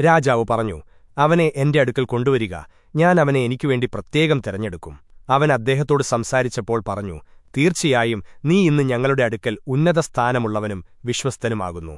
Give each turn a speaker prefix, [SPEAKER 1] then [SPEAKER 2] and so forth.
[SPEAKER 1] രാജാവ് പറഞ്ഞു അവനെ എന്റെ അടുക്കൽ കൊണ്ടുവരിക. ഞാൻ അവനെ എനിക്കുവേണ്ടി പ്രത്യേകം തെരഞ്ഞെടുക്കും. അവൻ അദ്ദേഹത്തോട് സംസാരിച്ചപ്പോൾ പറഞ്ഞു തീർച്ചയായും നീ ഇന്ന് ഞങ്ങളുടെ അടുക്കൽ ഉന്നത സ്ഥാനമുള്ളവനും വിശ്വസ്തനുമാകുന്നു.